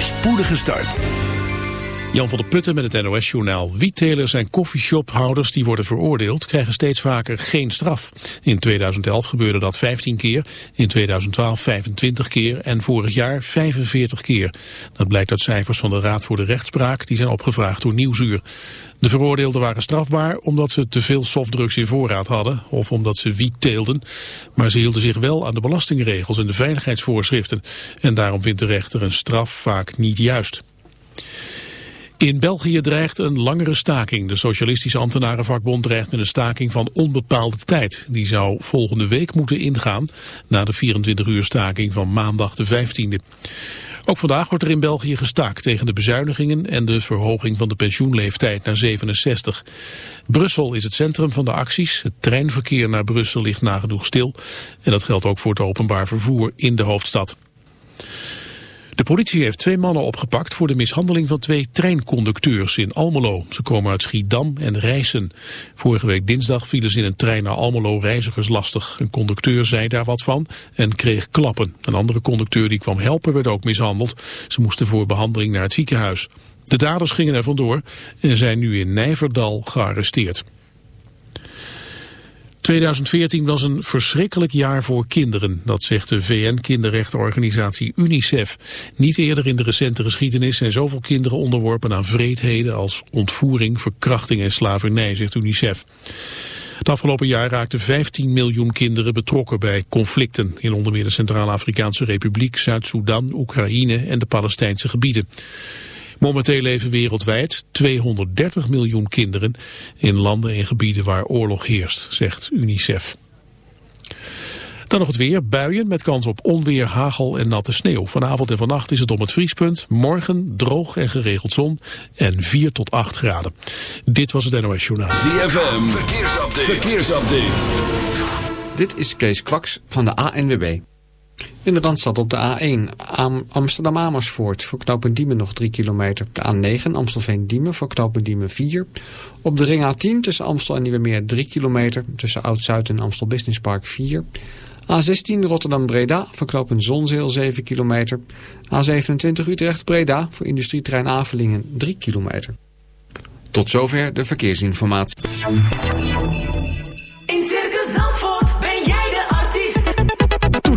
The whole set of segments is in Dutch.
voorspoedige start. Jan van der Putten met het NOS-journaal. Wiettelers en koffieshophouders die worden veroordeeld... krijgen steeds vaker geen straf. In 2011 gebeurde dat 15 keer, in 2012 25 keer... en vorig jaar 45 keer. Dat blijkt uit cijfers van de Raad voor de Rechtspraak... die zijn opgevraagd door Nieuwsuur. De veroordeelden waren strafbaar omdat ze te veel softdrugs in voorraad hadden... of omdat ze wiet teelden. Maar ze hielden zich wel aan de belastingregels en de veiligheidsvoorschriften. En daarom vindt de rechter een straf vaak niet juist. In België dreigt een langere staking. De Socialistische Ambtenarenvakbond dreigt met een staking van onbepaalde tijd. Die zou volgende week moeten ingaan na de 24 uur staking van maandag de 15e. Ook vandaag wordt er in België gestaakt tegen de bezuinigingen en de verhoging van de pensioenleeftijd naar 67. Brussel is het centrum van de acties. Het treinverkeer naar Brussel ligt nagenoeg stil. En dat geldt ook voor het openbaar vervoer in de hoofdstad. De politie heeft twee mannen opgepakt voor de mishandeling van twee treinconducteurs in Almelo. Ze komen uit Schiedam en Rijssen. Vorige week dinsdag vielen ze in een trein naar Almelo reizigers lastig. Een conducteur zei daar wat van en kreeg klappen. Een andere conducteur die kwam helpen werd ook mishandeld. Ze moesten voor behandeling naar het ziekenhuis. De daders gingen er vandoor en zijn nu in Nijverdal gearresteerd. 2014 was een verschrikkelijk jaar voor kinderen, dat zegt de VN-kinderrechtenorganisatie UNICEF. Niet eerder in de recente geschiedenis zijn zoveel kinderen onderworpen aan vreedheden als ontvoering, verkrachting en slavernij, zegt UNICEF. Het afgelopen jaar raakten 15 miljoen kinderen betrokken bij conflicten in onder meer de Centraal-Afrikaanse Republiek, Zuid-Soedan, Oekraïne en de Palestijnse gebieden. Momenteel leven wereldwijd 230 miljoen kinderen in landen en gebieden waar oorlog heerst, zegt UNICEF. Dan nog het weer. Buien met kans op onweer, hagel en natte sneeuw. Vanavond en vannacht is het om het vriespunt. Morgen droog en geregeld zon en 4 tot 8 graden. Dit was het NOS Journaal. ZFM, verkeersupdate. verkeersupdate. Dit is Kees Kwaks van de ANWB. In de Randstad op de A1 Amsterdam-Amersfoort voor knooppunt Diemen nog 3 kilometer. De A9 Amstelveen-Diemen voor knooppunt Diemen 4. Op de ring A10 tussen Amstel en Nieuwemeer 3 kilometer. Tussen Oud-Zuid en Amstel Business Park 4. A16 Rotterdam-Breda voor knooppunt Zonzeel 7 kilometer. A27 Utrecht-Breda voor industrietrein Avelingen 3 kilometer. Tot zover de verkeersinformatie.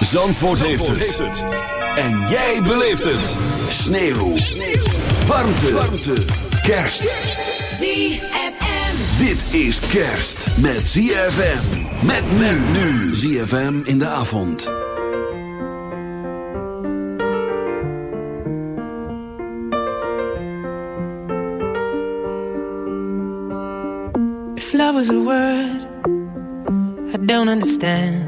Zandvoort, heeft, het. En jij beleeft het. Sneeuw. Sneeuw. Warmte. Warmte. Kerst. ZFM. Dit is kerst met ZFM. Met men nu. ZFM in de avond. If love was a word I don't understand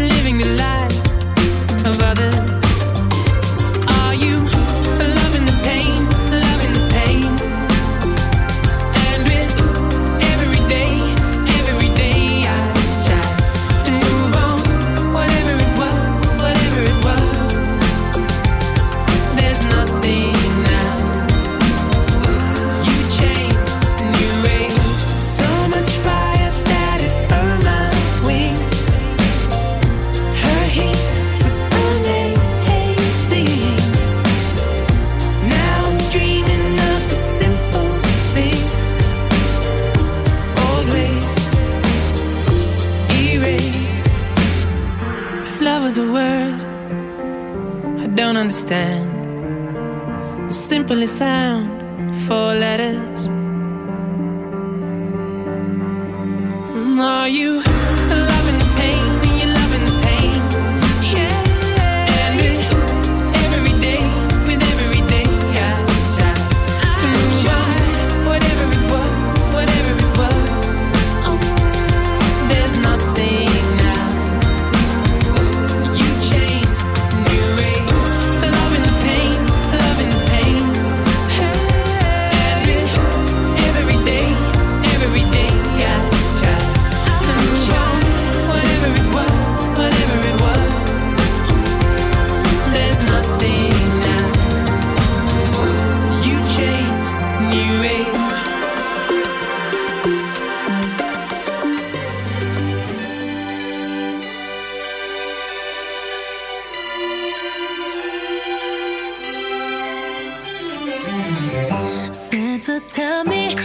living the life of others. Santa, tell me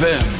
ZFM.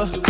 love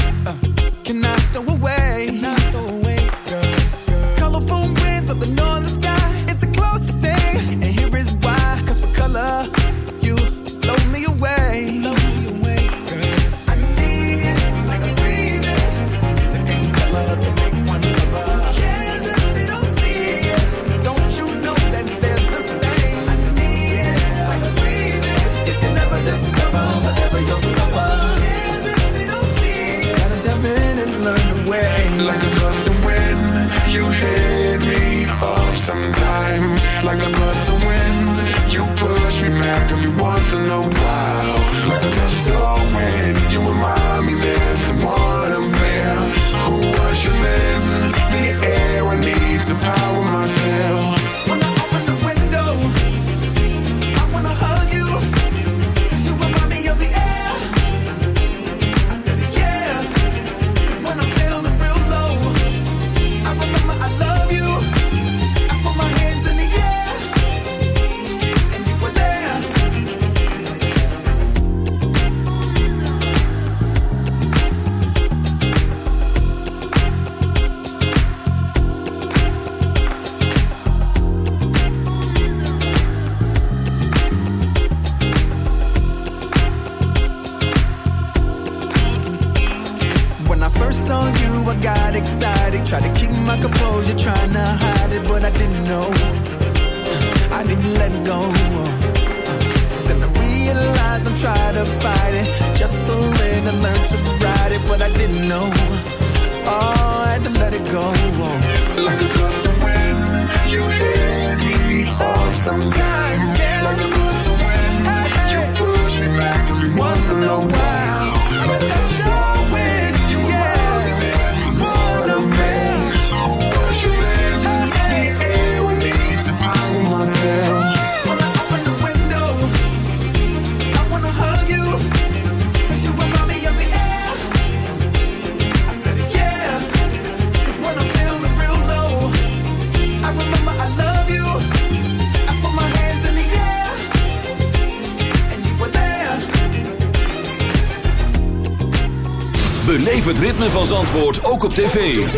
van Zandvoort ook op tv.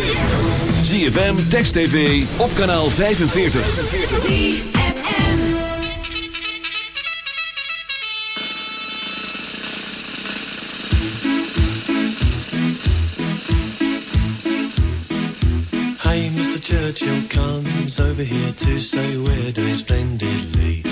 ZFM, Text TV, op kanaal 45. Hey, Mr. Churchill comes over here to say we're doing splendidly.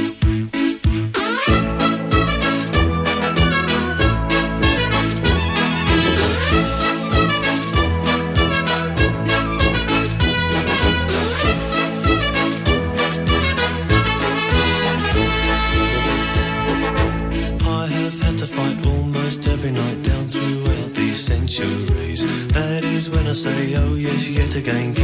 again.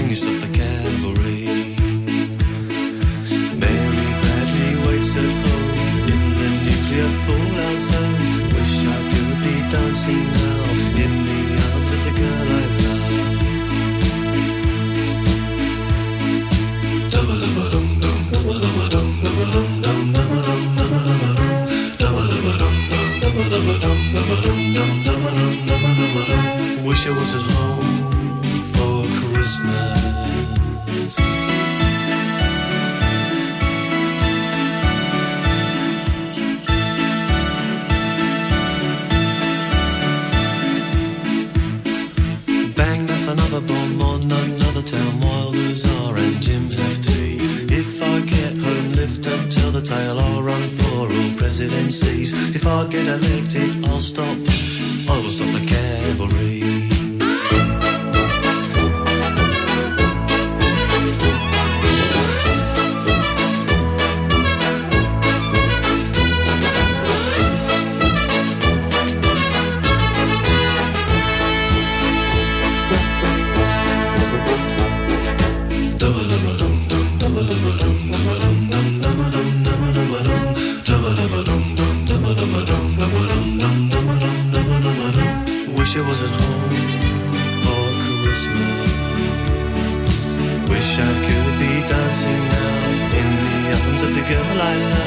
Wish I could be dancing now in the arms of the girl I love.